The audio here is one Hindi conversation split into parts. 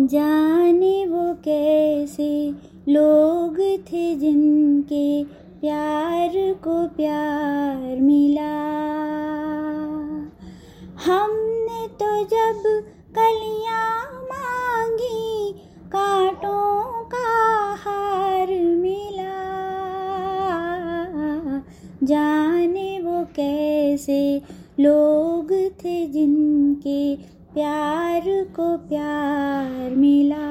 जाने वो कैसे लोग थे जिनके प्यार को प्यार मिला। हमने तो जब कलियाँ मांगी, कांटों का हार मिला। जाने वो कैसे लोग थे जिनके प्यार को प्यार मिला।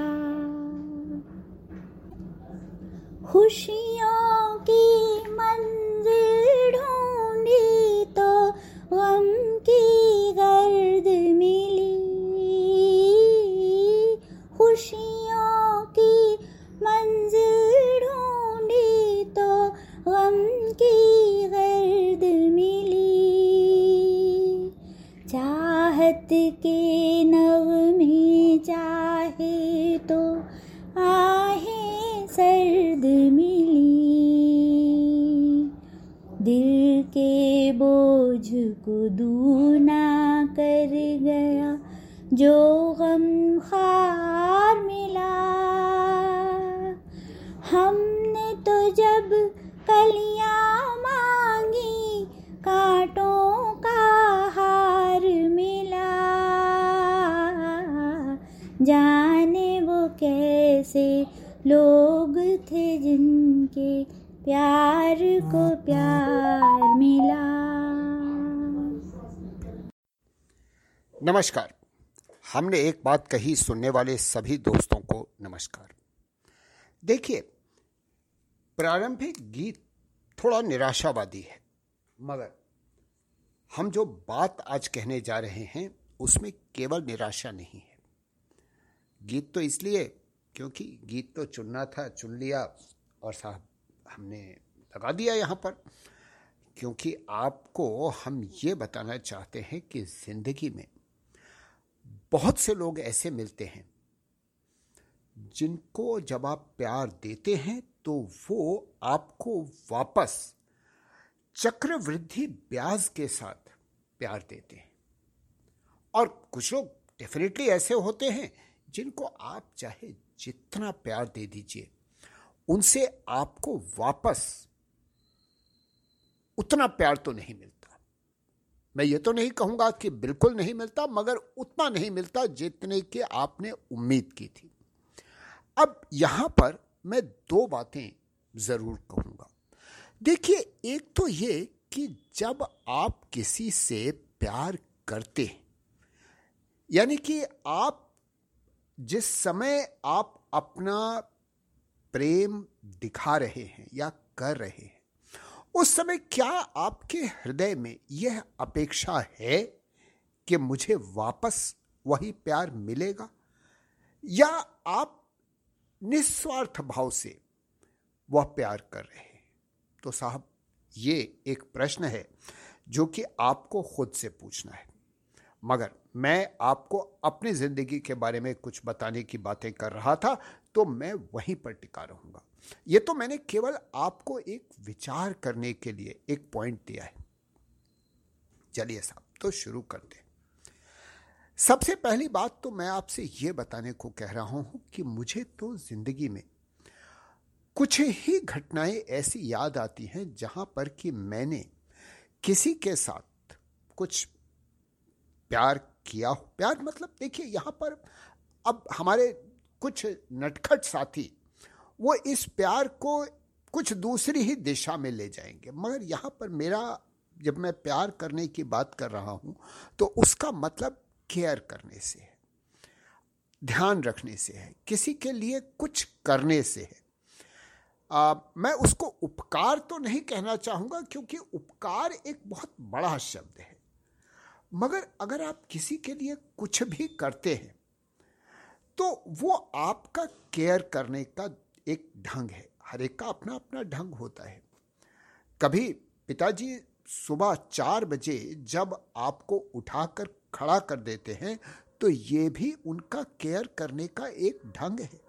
खुशियों की मंजिल ढूंढी तो गम चाहत के नव में चाहे तो आहे सर्द मिली। दिल के बोझ को दूना कर गया जो प्यार को प्यार मिला। नमस्कार। हमने एक बात कही सुनने वाले सभी दोस्तों को नमस्कार। देखिए, प्रारंभिक गीत थोड़ा निराशावादी है, मगर हम जो बात आज कहने जा रहे हैं, उसमें केवल निराशा नहीं है। गीत तो इसलिए, क्योंकि गीत तो चुनना था, चुन लिया और साहब हमने लगा दिया यहाँ पर, क्योंकि आपको हम ये बताना चाहते हैं कि ज़िंदगी में बहुत से लोग ऐसे मिलते हैं, जिनको जब आप प्यार देते हैं तो वो आपको वापस चक्रवृद्धि ब्याज के साथ प्यार देते हैं। और कुछ लोग डेफिनेटली ऐसे होते हैं जिनको आप चाहे जितना प्यार दे दीजिए उनसे आपको वापस उतना प्यार तो नहीं मिलता। मैं ये तो नहीं कहूँगा कि बिल्कुल नहीं मिलता, मगर उतना नहीं मिलता जितने की आपने उम्मीद की थी। अब यहाँ पर मैं दो बातें ज़रूर कहूँगा। देखिए, एक तो ये कि जब आप किसी से प्यार करते हैं, यानी कि आप जिस समय आप अपना प्रेम दिखा रहे हैं या कर रहे हैं। उस समय क्या आपके हृदय में यह अपेक्षा है कि मुझे वापस वही प्यार मिलेगा? या आप निस्वार्थ भाव से वह प्यार कर रहे हैं? तो साहब, ये एक प्रश्न है जो कि आपको खुद से पूछना है। मगर मैं आपको अपनी ज़िंदगी के बारे में कुछ बताने की बातें कर रहा था तो मैं वहीं पर टिका रहूँगा। ये तो मैंने केवल आपको एक विचार करने के लिए एक पॉइंट दिया है। चलिए साहब तो शुरू करते हैं। सबसे पहली बात तो मैं आपसे यह बताने को कह रहा हूँ कि मुझे तो ज़िंदगी में कुछ ही घटनाएँ ऐसी याद आती हैं जहाँ पर कि मैंने किसी के साथ कुछ प्यार किया हो। प्यार मतलब देखिए, यहाँ पर अब हमारे कुछ नटखट साथी वो इस प्यार को कुछ दूसरी ही दिशा में ले जाएँगे। मगर यहाँ पर मेरा जब मैं प्यार करने की बात कर रहा हूँ तो उसका मतलब केयर करने से है ध्यान रखने से है किसी के लिए कुछ करने से है। आ, मैं उसको उपकार तो नहीं कहना चाहूँगा क्योंकि उपकार एक बहुत बड़ा शब्द है। मगर अगर आप किसी के लिए कुछ भी करते हैं तो वो आपका केयर करने का एक ढंग है। हर एक का अपना अपना ढंग होता है। कभी पिताजी सुबह चार बजे जब आपको उठाकर खड़ा कर देते हैं तो ये भी उनका केयर करने का एक ढंग है।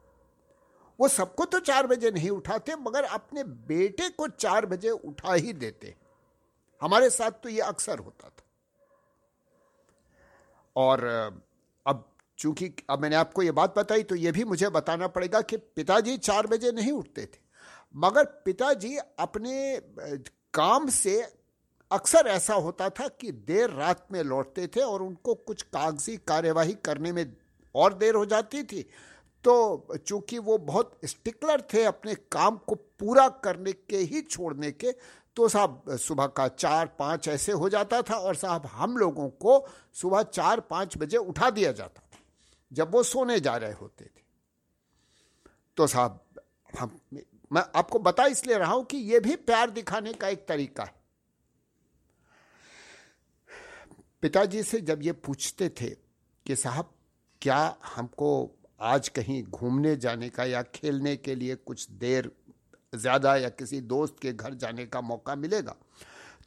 वो सबको तो चार बजे नहीं उठाते, मगर अपने बेटे को चार बजे उठा ही देते हमारे साथ तो ये अक्सर होता था। और चूँकि अब मैंने आपको ये बात बताई तो ये भी मुझे बताना पड़ेगा कि पिताजी चार बजे नहीं उठते थे। मगर पिताजी अपने काम से अक्सर ऐसा होता था कि देर रात में लौटते थे और उनको कुछ कागज़ी कार्यवाही करने में और देर हो जाती थी। तो चूँकि वो बहुत स्टिकलर थे अपने काम को पूरा करने के ही छोड़ने के तो साहब, सुबह का चार पाँच ऐसे हो जाता था और साहब, हम लोगों को सुबह चार पाँच बजे उठा दिया जाता जब वो सोने जा रहे होते थे। तो साहब, हम, मैं आपको बता इसलिए रहा हूँ कि ये भी प्यार दिखाने का एक तरीका है। पिताजी से जब ये पूछते थे कि साहब, क्या हमको आज कहीं घूमने जाने का या खेलने के लिए कुछ देर ज़्यादा या किसी दोस्त के घर जाने का मौका मिलेगा?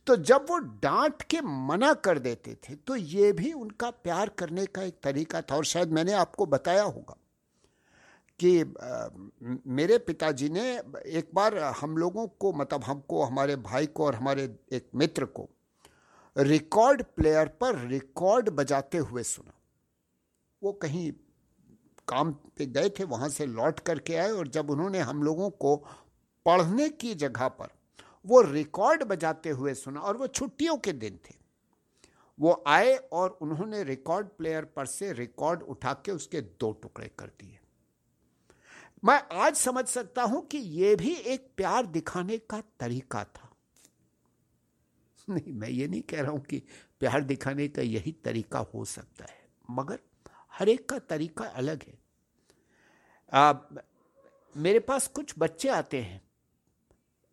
तो जब वो डांट के मना कर देते थे तो ये भी उनका प्यार करने का एक तरीका था। और शायद मैंने आपको बताया होगा कि आ, मेरे पिताजी ने एक बार हम लोगों को मतलब हमको हमारे भाई को और हमारे एक मित्र को रिकॉर्ड प्लेयर पर रिकॉर्ड बजाते हुए सुना। वो कहीं काम पे गए थे वहाँ से लौट करके आए और जब उन्होंने हम लोगों को पढ़ने की जगह पर वो रिकॉर्ड बजाते हुए सुना और वो छुट्टियों के दिन थे। वो आए और उन्होंने रिकॉर्ड प्लेयर पर से रिकॉर्ड उठा के उसके दो टुकड़े कर दिए। मैं आज समझ सकता हूँ कि यह भी एक प्यार दिखाने का तरीका था। नहीं मैं ये नहीं कह रहा हूँ कि प्यार दिखाने का यही तरीका हो सकता है मगर हर एक का तरीका अलग है। आ, मेरे पास कुछ बच्चे आते हैं।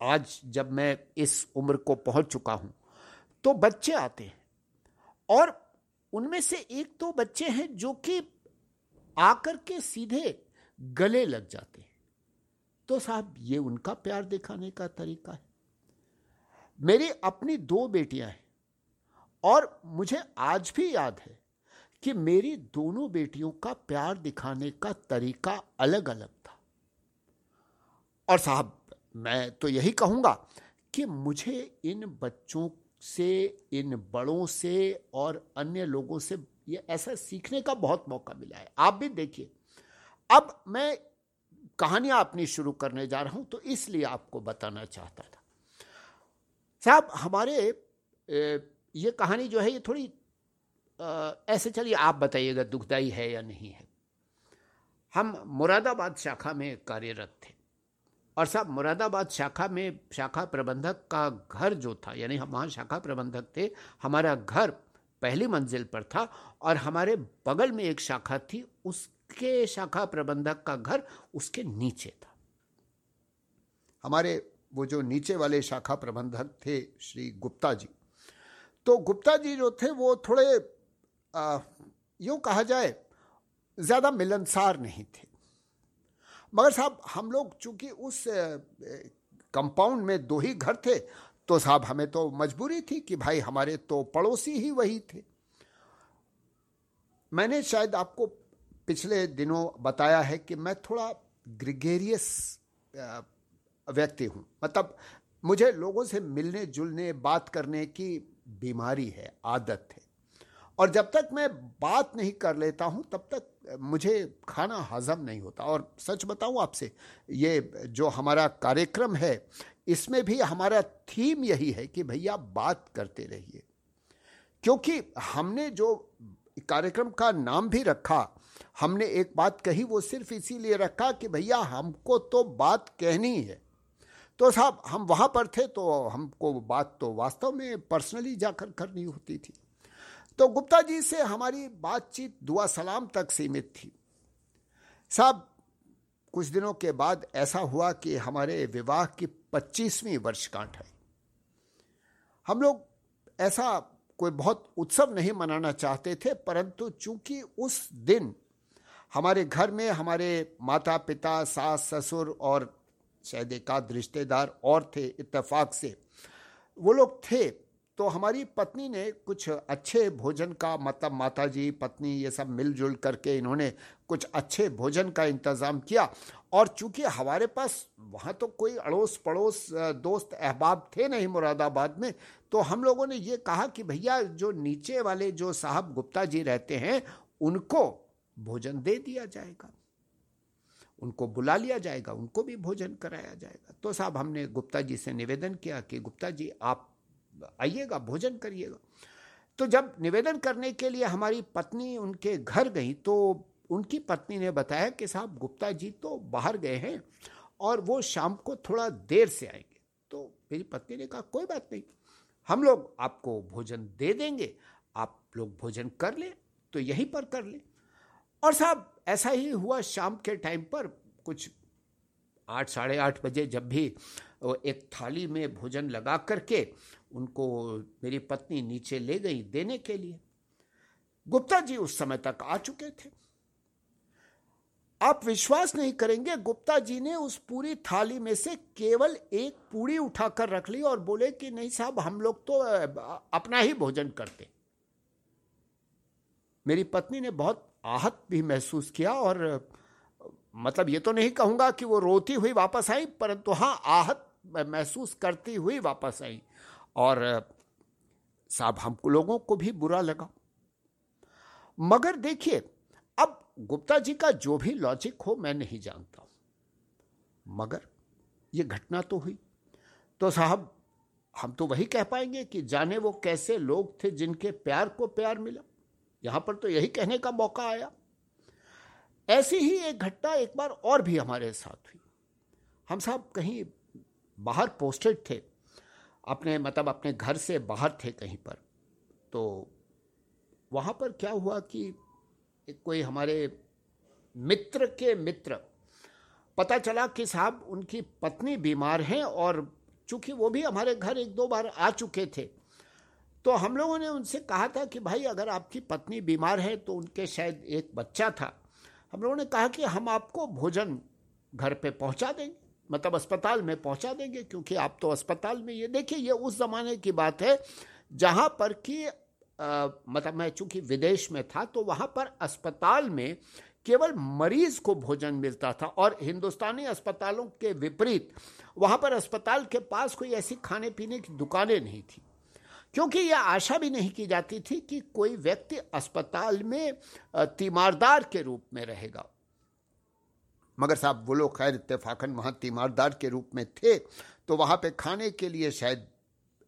आज जब मैं इस उम्र को पहुँच चुका हूँ तो बच्चे आते हैं। और उनमें से एक तो बच्चे हैं जो कि आकर के सीधे गले लग जाते हैं। तो साहब, ये उनका प्यार दिखाने का तरीका है। मेरी अपनी दो बेटियाँ हैं, और मुझे आज भी याद है कि मेरी दोनों बेटियों का प्यार दिखाने का तरीका अलग अलग था। और साहब मैं तो यही कहूँगा कि मुझे इन बच्चों से, इन बड़ों से और अन्य लोगों से ये ऐसा सीखने का बहुत मौका मिला है। आप भी देखिए। अब मैं कहानियाँ अपनी शुरू करने जा रहा हूँ तो इसलिए आपको बताना चाहता था। साहब, हमारे ये कहानी जो है, ये थोड़ी ऐसे चलिए, आप बताइएगा दुखदाई है या नहीं है। हम मुरादाबाद शाखा में कार्यरत थे। और साहब, मुरादाबाद शाखा में शाखा प्रबंधक का घर जो था, यानी हम वहाँ शाखा प्रबंधक थे, हमारा घर पहली मंजिल पर था और हमारे बगल में एक शाखा थी, उसके शाखा प्रबंधक का घर उसके नीचे था। हमारे वो जो नीचे वाले शाखा प्रबंधक थे श्री गुप्ता जी तो गुप्ता जी जो थे वो थोड़े यूँ कहा जाए, ज़्यादा मिलनसार नहीं थे। मगर साहब, हम लोग चूँकि उस कंपाउंड में दो ही घर थे तो साहब हमें तो मजबूरी थी कि भाई हमारे तो पड़ोसी ही वही थे। मैंने शायद आपको पिछले दिनों बताया है कि मैं थोड़ा ग्रिगेरियस व्यक्ति हूँ। मतलब मुझे लोगों से मिलने जुलने, बात करने की बीमारी है, आदत है। और जब तक मैं बात नहीं कर लेता हूँ, तब तक मुझे खाना हजम नहीं होता। और सच बताऊँ आपसे, ये जो हमारा कार्यक्रम है, इसमें भी हमारा थीम यही है कि भैया बात करते रहिए। क्योंकि हमने जो कार्यक्रम का नाम भी रखा, हमने एक बात कही, वो सिर्फ़ इसीलिए रखा कि भैया हमको तो बात कहनी है। तो साहब, हम वहाँ पर थे तो हमको बात तो वास्तव में पर्सनली जाकर करनी होती थी। तो गुप्ता जी से हमारी बातचीत, दुआ, सलाम तक सीमित थी। साहब, कुछ दिनों के बाद ऐसा हुआ कि हमारे विवाह की पच्चीसवीं वर्षगांठ आई। हम लोग ऐसा कोई बहुत उत्सव नहीं मनाना चाहते थे, परंतु चूँकि उस दिन हमारे घर में हमारे माता पिता सास, ससुर और शायद एक रिश्तेदार और थे इत्तेफाक से, वो लोग थे तो हमारी पत्नी ने कुछ अच्छे भोजन का मतलब माता जी पत्नी, ये सब मिलजुल करके इन्होंने कुछ अच्छे भोजन का इंतज़ाम किया। और चूँकि हमारे पास वहाँ तो कोई अड़ोस पड़ोस दोस्त, अहबाब थे नहीं मुरादाबाद में तो हम लोगों ने ये कहा कि भैया, जो नीचे वाले जो साहब गुप्ता जी रहते हैं, उनको भोजन दे दिया जाएगा। उनको बुला लिया जाएगा, उनको भी भोजन कराया जाएगा। तो साहब हमने गुप्ता जी से निवेदन किया कि गुप्ता जी, आप आइएगा, भोजन करिएगा। तो जब निवेदन करने के लिए हमारी पत्नी उनके घर गई तो उनकी पत्नी ने बताया कि साहब, गुप्ता जी तो बाहर गए हैं और वो शाम को थोड़ा देर से आएँगे। तो मेरी पत्नी ने कहा, कोई बात नहीं, हम लोग आपको भोजन दे देंगे, आप लोग भोजन कर लें तो यहीं पर कर लें। और साहब, ऐसा ही हुआ शाम के टाइम पर, कुछ आठ, साढ़े आठ बजे जब भी एक थाली में भोजन लगा करके उनको मेरी पत्नी नीचे ले गई देने के लिए। गुप्ता जी उस समय तक आ चुके थे। आप विश्वास नहीं करेंगे, गुप्ता जी ने उस पूरी थाली में से केवल एक पूड़ी उठाकर रख ली और बोले कि, नहीं साहब, हम लोग तो अपना ही भोजन करते। मेरी पत्नी ने बहुत आहत भी महसूस किया और मतलब ये तो नहीं कहूँगा कि वो रोती हुई वापस आई, परंतु हाँ आहत महसूस करती हुई वापस आई। और साहब हम लोगों को भी बुरा लगा। मगर देखिए, अब गुप्ता जी का जो भी लॉजिक हो, मैं नहीं जानता। मगर ये घटना तो हुई। तो साहब, हम तो वही कह पाएँगे कि जाने वो कैसे लोग थे जिनके प्यार को प्यार मिला। यहाँ पर तो यही कहने का मौका आया। ऐसी ही एक घटना एक बार और भी हमारे साथ हुई। हम साहब कहीं बाहर पोस्टेड थे। अपने मतलब अपने घर से बाहर थे कहीं पर। तो वहाँ पर क्या हुआ कि कोई हमारे मित्र के मित्र, पता चला कि साहब उनकी पत्नी बीमार हैं और चूँकि वो भी हमारे घर एक दो बार आ चुके थे तो हम लोगों ने उनसे कहा था कि भाई अगर आपकी पत्नी बीमार है तो उनके शायद एक बच्चा था। हम लोगों ने कहा कि हम आपको भोजन घर पे पहुँचा देंगे। मतलब अस्पताल में पहुँचा देंगे, क्योंकि आप तो अस्पताल में ये देखिए, ये उस ज़माने की बात है जहाँ पर कि मतलब मैं चूँकि विदेश में था तो वहाँ पर अस्पताल में केवल मरीज़ को भोजन मिलता था और हिंदुस्तानी अस्पतालों के विपरीत वहाँ पर अस्पताल के पास कोई ऐसी खाने पीने की दुकानें नहीं थी। क्योंकि यह आशा भी नहीं की जाती थी कि कोई व्यक्ति अस्पताल में तीमारदार के रूप में रहेगा। मगर साहब, वो लोग खैर इतफाकन वहाँ तीमारदार के रूप में थे तो वहाँ पे खाने के लिए शायद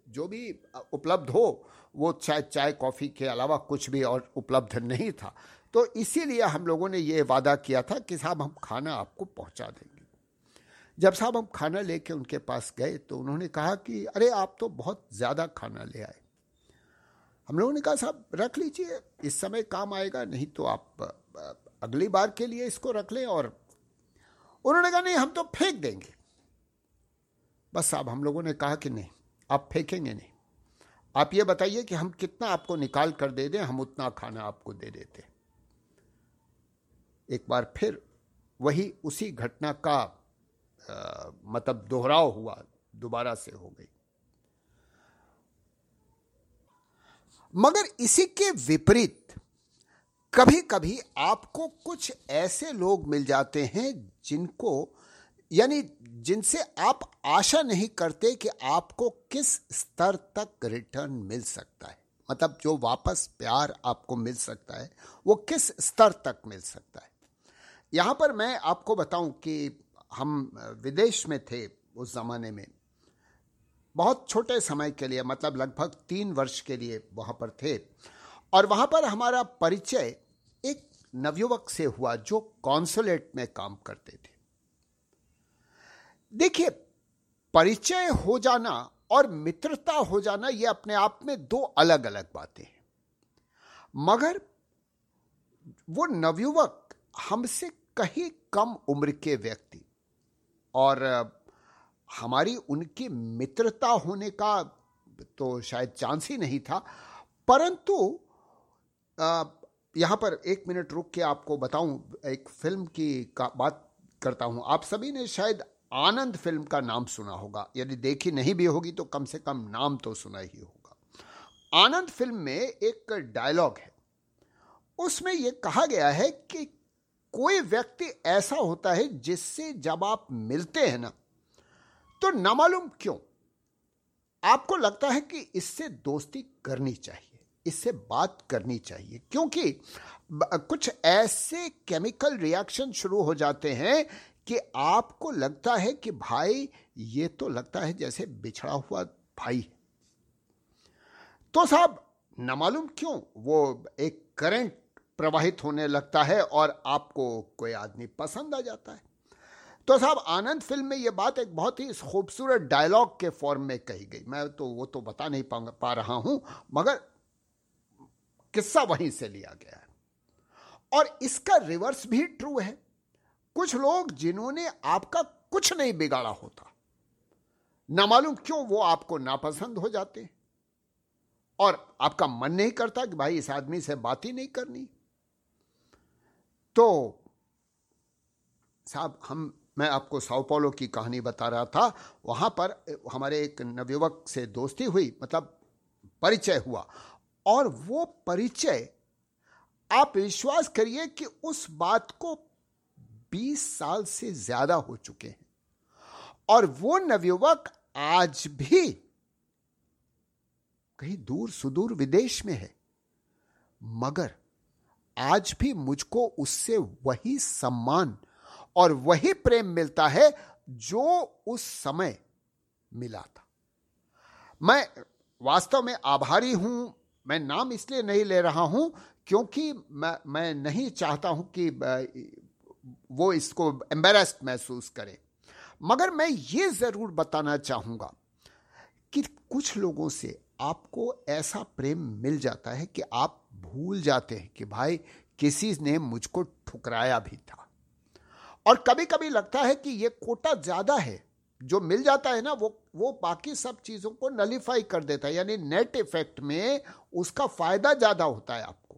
जो भी उपलब्ध हो, वो शायद चाय, कॉफ़ी के अलावा कुछ भी और उपलब्ध नहीं था। तो इसीलिए हम लोगों ने ये वादा किया था कि साहब, हम खाना आपको पहुँचा देंगे। जब साहब हम खाना लेके उनके पास गए तो उन्होंने कहा कि, अरे, आप तो बहुत ज़्यादा खाना ले आए। हम लोगों ने कहा, साहब, रख लीजिए, इस समय काम आएगा, नहीं तो आप अगली बार के लिए इसको रख लें और उन्होंने कहा नहीं हम तो फेंक देंगे। बस साहब हम लोगों ने कहा कि नहीं आप फेंकेंगे नहीं। आप ये बताइए कि हम कितना आपको निकाल कर दे दें हम उतना खाना आपको दे देते एक बार फिर वही उसी घटना का आ, मतलब दोहराव हुआ दोबारा से हो गई। मगर इसी के विपरीत कभी कभी आपको कुछ ऐसे लोग मिल जाते हैं जिनको, यानी जिनसे आप आशा नहीं करते कि आपको किस स्तर तक रिटर्न मिल सकता है। मतलब जो वापस प्यार आपको मिल सकता है, वो किस स्तर तक मिल सकता है। यहाँ पर मैं आपको बताऊँ कि हम विदेश में थे उस ज़माने में। बहुत छोटे समय के लिए मतलब लगभग तीन वर्ष के लिए वहाँ पर थे। और वहाँ पर हमारा परिचय नवयुवक से हुआ जो कॉन्सुलेट में काम करते थे। देखिए, परिचय हो जाना और मित्रता हो जाना यह अपने आप में दो अलग अलग बातें हैं। मगर वो नवयुवक हमसे कहीं कम उम्र के व्यक्ति और हमारी उनकी मित्रता होने का तो शायद चांस ही नहीं था, परंतु यहाँ पर एक मिनट रुक के आपको बताऊँ, एक फ़िल्म की का बात करता हूँ। आप सभी ने शायद आनंद फ़िल्म का नाम सुना होगा। यदि देखी नहीं भी होगी तो कम से कम नाम तो सुना ही होगा। आनंद फ़िल्म में एक डायलॉग है। उसमें यह कहा गया है कि कोई व्यक्ति ऐसा होता है जिससे जब आप मिलते हैं ना तो न मालूम क्यों? आपको लगता है कि इससे दोस्ती करनी चाहिए। इससे बात करनी चाहिए, क्योंकि कुछ ऐसे केमिकल रिएक्शन शुरू हो जाते हैं कि आपको लगता है कि भाई, ये तो लगता है जैसे बिछड़ा हुआ भाई तो साहब, न मालूम क्यों वो एक करंट प्रवाहित होने लगता है और आपको कोई आदमी पसंद आ जाता है। तो साहब, आनंद फ़िल्म में ये बात एक बहुत ही खूबसूरत डायलॉग के फॉर्म में कही गई। मैं तो वो तो बता नहीं पा रहा हूँ, मगर किस्सा वहीं से लिया गया है। और इसका रिवर्स भी ट्रू है। कुछ लोग जिन्होंने आपका कुछ नहीं बिगाड़ा होता, ना मालूम क्यों वो आपको नापसंद हो जाते और आपका मन नहीं करता कि भाई इस आदमी से बात ही नहीं करनी। तो साहब, हम, मैं आपको साउपोलो की कहानी बता रहा था। वहाँ पर हमारे एक नवयुवक से दोस्ती हुई मतलब परिचय हुआ। और वो परिचय आप विश्वास करिए कि उस बात को 20 साल से ज़्यादा हो चुके हैं। और वो नवयुवक आज भी कहीं दूर सुदूर विदेश में है, मगर आज भी मुझको उससे वही सम्मान और वही प्रेम मिलता है जो उस समय मिला था। मैं वास्तव में आभारी हूँ मैं नाम इसलिए नहीं ले रहा हूँ क्योंकि मैं मैं नहीं चाहता हूँ कि वो इसको एम्बेरस्ड महसूस करे। मगर मैं ये ज़रूर बताना चाहूँगा कि कुछ लोगों से आपको ऐसा प्रेम मिल जाता है कि आप भूल जाते हैं कि भाई किसी ने मुझको ठुकराया भी था। और कभी कभी लगता है कि ये कोटा ज़्यादा है। जो मिल जाता है ना, वो वो बाकी सब चीज़ों को नलीफाई कर देता है। यानी नेट इफ़ेक्ट में उसका फ़ायदा ज़्यादा होता है आपको।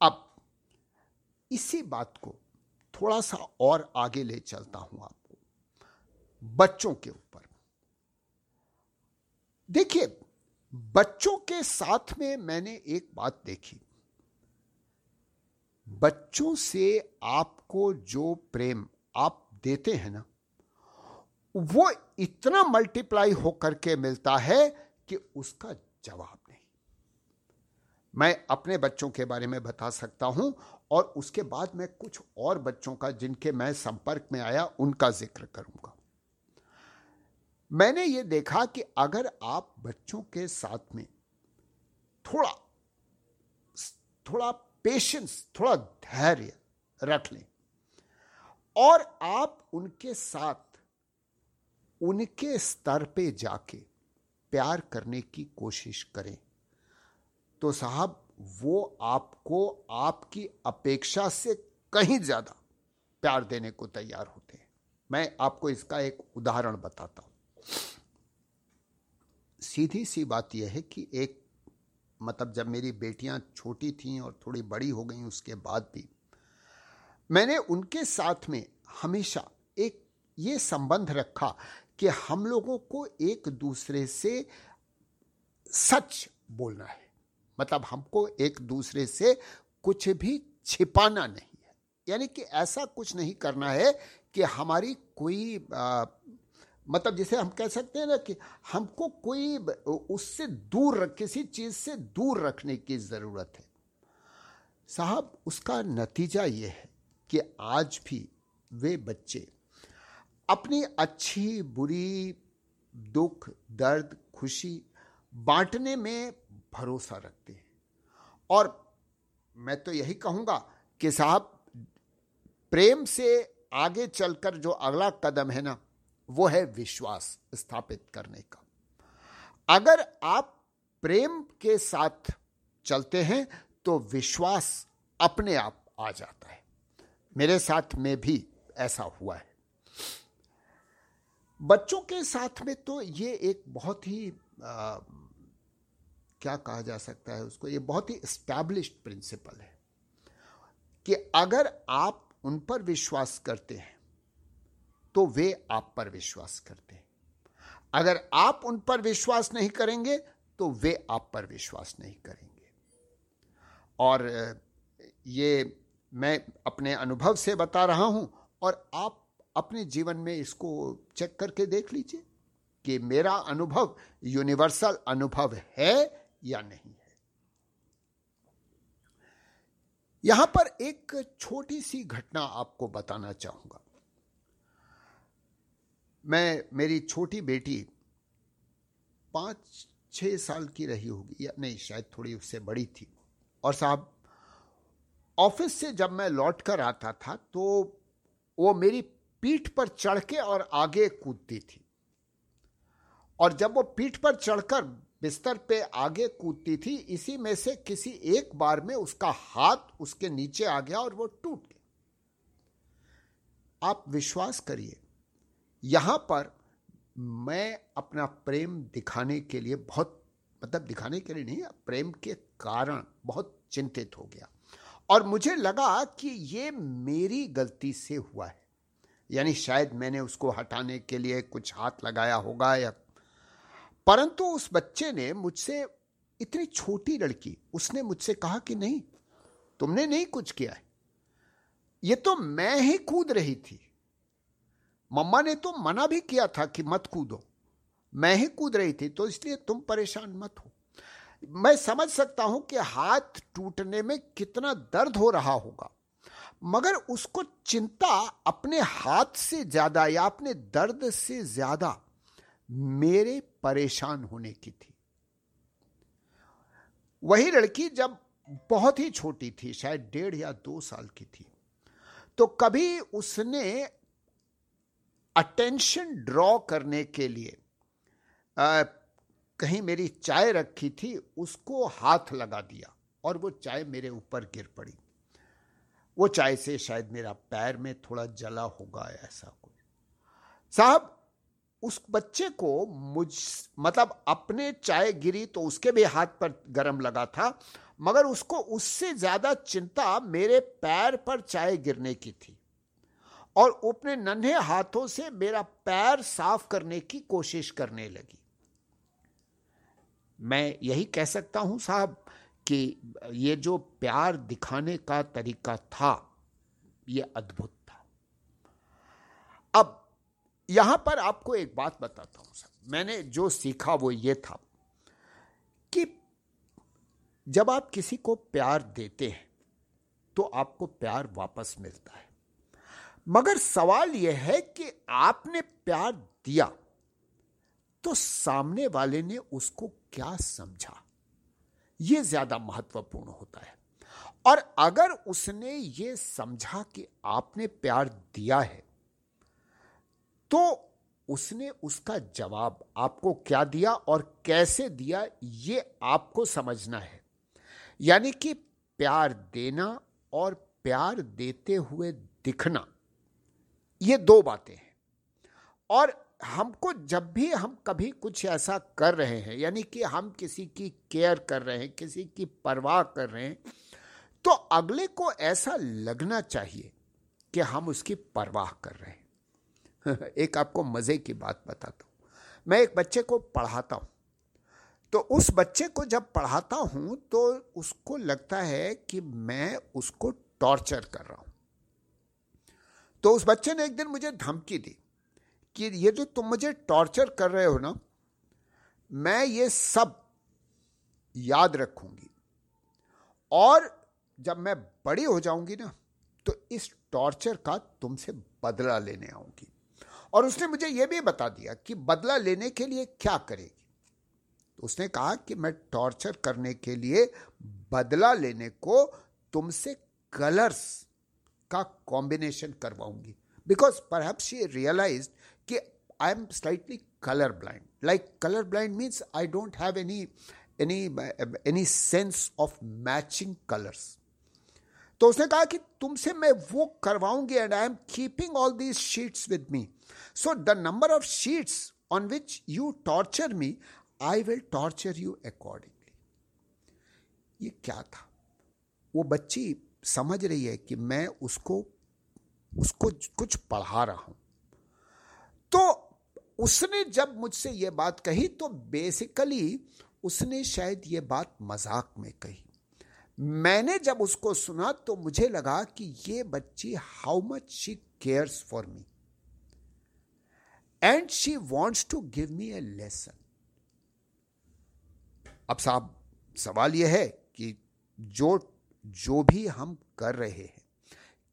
अब इसी बात को थोड़ा सा और आगे ले चलता हूँ आपको। बच्चों के ऊपर। देखिए, बच्चों के साथ में मैंने एक बात देखी। बच्चों से आपको जो प्रेम आप देते हैं ना वो इतना मल्टीप्लाई होकर के मिलता है कि उसका जवाब नहीं। मैं अपने बच्चों के बारे में बता सकता हूँ और उसके बाद मैं कुछ और बच्चों का जिनके मैं संपर्क में आया, उनका ज़िक्र करूँगा। मैंने ये देखा कि अगर आप बच्चों के साथ में थोड़ा थोड़ा पेशेंस थोड़ा धैर्य रख लें और आप उनके साथ उनके स्तर पे जाके प्यार करने की कोशिश करें। तो साहब, वो आपको आपकी अपेक्षा से कहीं ज़्यादा प्यार देने को तैयार होते हैं। मैं आपको इसका एक उदाहरण बताता हूँ। सीधी सी बात यह है कि एक मतलब जब मेरी बेटियाँ छोटी थीं और थोड़ी बड़ी हो गई, उसके बाद भी मैंने उनके साथ में हमेशा एक ये संबंध रखा कि हम लोगों को एक दूसरे से सच बोलना है। मतलब हमको एक दूसरे से कुछ भी छिपाना नहीं है। यानी कि ऐसा कुछ नहीं करना है कि हमारी कोई आ, मतलब जैसे हम कह सकते हैं ना कि हमको कोई उससे दूर रख किसी चीज़ से दूर रखने की ज़रूरत है। साहब उसका नतीजा ये है कि आज भी वे बच्चे अपनी अच्छी, बुरी, दुख, दर्द, खुशी बांटने में भरोसा रखते हैं। और मैं तो यही कहूँगा कि साहब, प्रेम से आगे चलकर जो अगला कदम है ना, वो है विश्वास स्थापित करने का। अगर आप प्रेम के साथ चलते हैं तो विश्वास अपने आप आ जाता है। मेरे साथ में भी ऐसा हुआ है। बच्चों के साथ में तो ये एक बहुत ही आ, क्या कहा जा सकता है उसको? ये बहुत ही स्टैब्लिश्ड प्रिंसिपल है कि अगर आप उन पर विश्वास करते हैं तो वे आप पर विश्वास करते हैं। अगर आप उन पर विश्वास नहीं करेंगे तो वे आप पर विश्वास नहीं करेंगे। और ये मैं अपने अनुभव से बता रहा हूँ और आप अपने जीवन में इसको चेक करके देख लीजिए कि मेरा अनुभव यूनिवर्सल अनुभव है या नहीं है। यहाँ पर एक छोटी सी घटना आपको बताना चाहूँगा। मैं, मेरी छोटी बेटी पाँच छह साल की रही होगी, या नहीं, शायद थोड़ी उससे बड़ी थी। और साहब, ऑफ़िस से जब मैं लौट कर आता था तो वो मेरी पीठ पर चढ़ के और आगे कूदती थी। और जब वो पीठ पर चढ़कर बिस्तर पे आगे कूदती थी, इसी में से किसी एक बार में उसका हाथ उसके नीचे आ गया और वो टूट गया। आप विश्वास करिए, यहाँ पर मैं अपना प्रेम दिखाने के लिए बहुत मतलब दिखाने के लिए नहीं, प्रेम के कारण बहुत चिंतित हो गया। और मुझे लगा कि ये मेरी गलती से हुआ है। यानी शायद मैंने उसको हटाने के लिए कुछ हाथ लगाया होगा या परंतु उस बच्चे ने मुझसे इतनी छोटी लड़की, उसने मुझसे कहा कि नहीं, तुमने नहीं कुछ किया है। ये तो मैं ही कूद रही थी। मम्मा ने तो मना भी किया था कि मत कूदो। मैं ही कूद रही थी तो इसलिए तुम परेशान मत हो। मैं समझ सकता हूँ कि हाथ टूटने में कितना दर्द हो रहा होगा। मगर उसको चिंता अपने हाथ से ज़्यादा या अपने दर्द से ज़्यादा मेरे परेशान होने की थी। वही लड़की जब बहुत ही छोटी थी शायद डेढ़ या दो साल की थी तो कभी उसने अटेंशन ड्रॉ करने के लिए आ, कहीं मेरी चाय रखी थी उसको हाथ लगा दिया और वो चाय मेरे ऊपर गिर पड़ी। वो चाय से शायद मेरा पैर में थोड़ा जला होगा ऐसा कोई। साहब, उस बच्चे को मुझ मतलब अपने चाय गिरी तो उसके भी हाथ पर गरम लगा था, मगर उसको उससे ज़्यादा चिंता मेरे पैर पर चाय गिरने की थी और अपने नन्हे हाथों से मेरा पैर साफ़ करने की कोशिश करने लगी। मैं यही कह सकता हूँ साहब कि ये जो प्यार दिखाने का तरीका था, ये अद्भुत था। अब, यहाँ पर आपको एक बात बताता हूँ सर। मैंने जो सीखा वो ये था कि जब आप किसी को प्यार देते हैं तो आपको प्यार वापस मिलता है। मगर सवाल यह है कि आपने प्यार दिया तो सामने वाले ने उसको क्या समझा? यह ज़्यादा महत्वपूर्ण होता है। और अगर उसने ये समझा कि आपने प्यार दिया है तो उसने उसका जवाब आपको क्या दिया और कैसे दिया, ये आपको समझना है। यानी कि प्यार देना और प्यार देते हुए दिखना, ये दो बातें हैं। और हमको जब भी हम कभी कुछ ऐसा कर रहे हैं, यानी कि हम किसी की केयर कर रहे हैं, किसी की परवाह कर रहे हैं तो अगले को ऐसा लगना चाहिए कि हम उसकी परवाह कर रहे हैं। एक आपको मज़े की बात बताता हूँ। मैं एक बच्चे को पढ़ाता हूँ। तो उस बच्चे को जब पढ़ाता हूँ तो उसको लगता है कि मैं उसको टॉर्चर कर रहा हूँ। तो उस बच्चे ने एक दिन मुझे धमकी दी। कि ये जो तुम मुझे टॉर्चर कर रहे हो ना, मैं ये सब याद रखूँगी। और जब मैं बड़ी हो जाऊँगी ना तो इस टॉर्चर का तुमसे बदला लेने आऊँगी। और उसने मुझे यह भी बता दिया कि बदला लेने के लिए क्या करेगी। तो उसने कहा कि मैं टॉर्चर करने के लिए बदला लेने को तुमसे कलर्स का कॉम्बिनेशन करवाऊँगी। बिकॉज़ पर शी रियलाइज़ कि I am slightly colour blind like colour blind means I don't have any any any sense of matching colours तो उसने कहा कि तुमसे मैं वो करवाऊँगी and I am keeping all these sheets with me so the number of sheets on which you torture me I will torture you accordingly ये क्या था? वो बच्ची समझ रही है कि मैं उसको उसको कुछ पढ़ा रहा हूँ। तो उसने जब मुझसे यह बात कही तो बेसिकली उसने शायद ये बात मज़ाक में कही। मैंने जब उसको सुना तो मुझे लगा कि ये बच्ची how much she cares for me and she wants to give me a lesson अब साहब, सवाल यह है कि जो जो भी हम कर रहे हैं,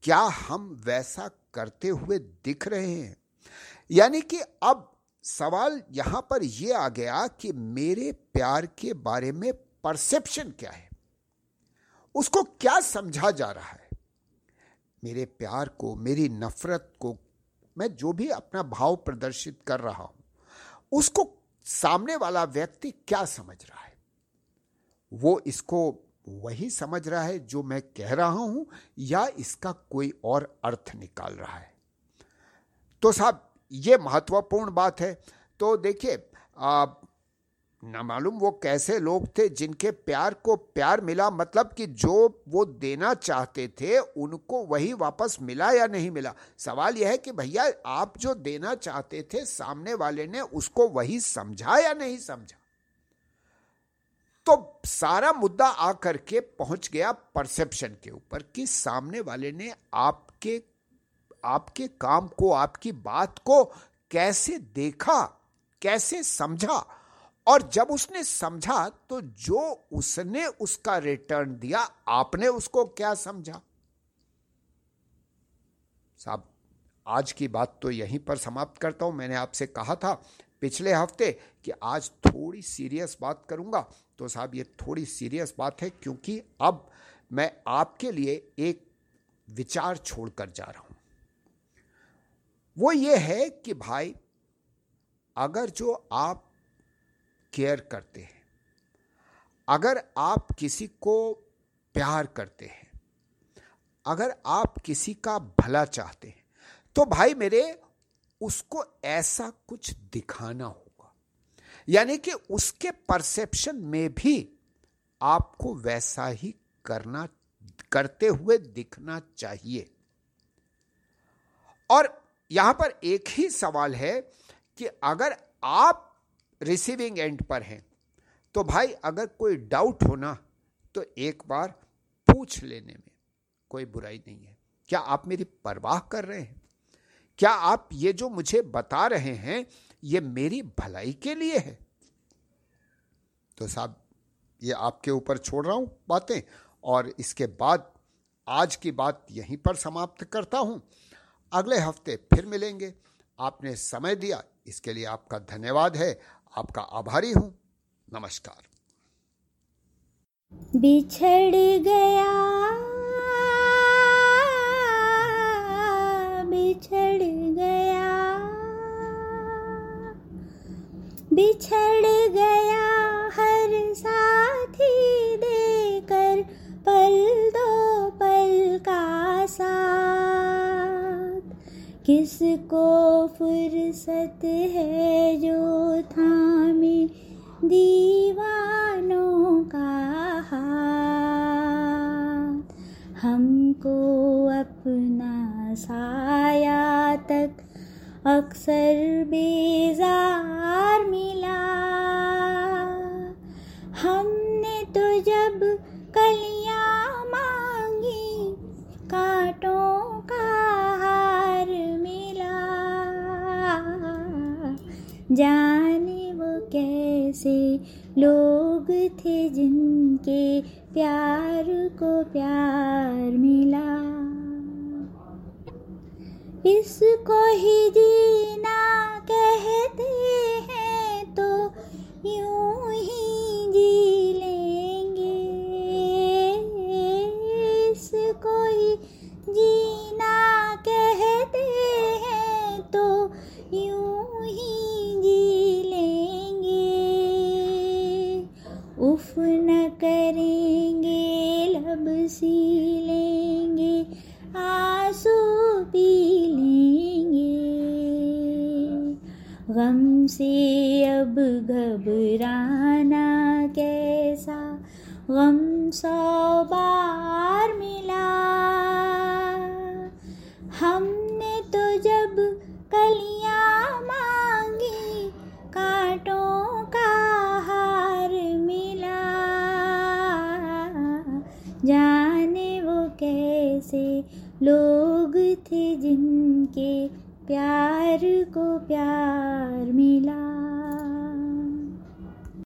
क्या हम वैसा करते हुए दिख रहे हैं? यानी कि अब सवाल यहाँ पर यह आ गया कि मेरे प्यार के बारे में परसेप्शन क्या है? उसको क्या समझा जा रहा है? मेरे प्यार को, मेरी नफरत को, मैं जो भी अपना भाव प्रदर्शित कर रहा हूँ, उसको सामने वाला व्यक्ति क्या समझ रहा है? वो इसको वही समझ रहा है जो मैं कह रहा हूँ या इसका कोई और अर्थ निकाल रहा है? तो साहब ये महत्वपूर्ण बात है। तो देखिए ना मालूम वो कैसे लोग थे जिनके प्यार को प्यार मिला मतलब कि जो वो देना चाहते थे, उनको वही वापस मिला या नहीं मिला? सवाल यह है कि भैया, आप जो देना चाहते थे सामने वाले ने उसको वही समझा या नहीं समझा? तो सारा मुद्दा आकर के पहुँच गया परसेप्शन के ऊपर कि सामने वाले ने आपके आपके काम को, आपकी बात को कैसे देखा, कैसे समझा? और जब उसने समझा तो जो उसने उसका रिटर्न दिया, आपने उसको क्या समझा? साहब, आज की बात तो यहीं पर समाप्त करता हूँ। मैंने आपसे कहा था पिछले हफ़्ते कि आज थोड़ी सीरियस बात करूँगा। तो साहब, ये थोड़ी सीरियस बात है क्योंकि अब मैं आपके लिए एक विचार छोड़कर जा रहा हूँ। वो ये है कि भाई, अगर जो आप केयर करते हैं, अगर आप किसी को प्यार करते हैं, अगर आप किसी का भला चाहते हैं तो भाई मेरे, उसको ऐसा कुछ दिखाना होगा। यानी कि उसके परसेप्शन में भी आपको वैसा ही करना, करते हुए दिखना चाहिए। और यहाँ पर एक ही सवाल है कि अगर आप रिसीविंग एंड पर हैं तो भाई अगर कोई डाउट हो ना तो एक बार पूछ लेने में कोई बुराई नहीं है। क्या आप मेरी परवाह कर रहे हैं? क्या आप ये जो मुझे बता रहे हैं, ये मेरी भलाई के लिए है? तो साहब, ये आपके ऊपर छोड़ रहा हूँ बातें, और इसके बाद आज की बात यहीं पर समाप्त करता हूँ। अगले हफ़्ते फिर मिलेंगे। आपने समय दिया, इसके लिए आपका धन्यवाद है। आपका आभारी हूँ। नमस्कार। बिछड़ गया बिछड़ गया बिछड़ गया हर साथी देकर, पल दो पल का साथ। किसको फुर्सत है जो थामे दीवानों का हाथ? हमको अपना साया तक अक्सर बेजार मिला। हमने जाने वो कैसे लोग थे जिनके प्यार को प्यार मिला। इसको ही जीना कहते हैं तो यूँ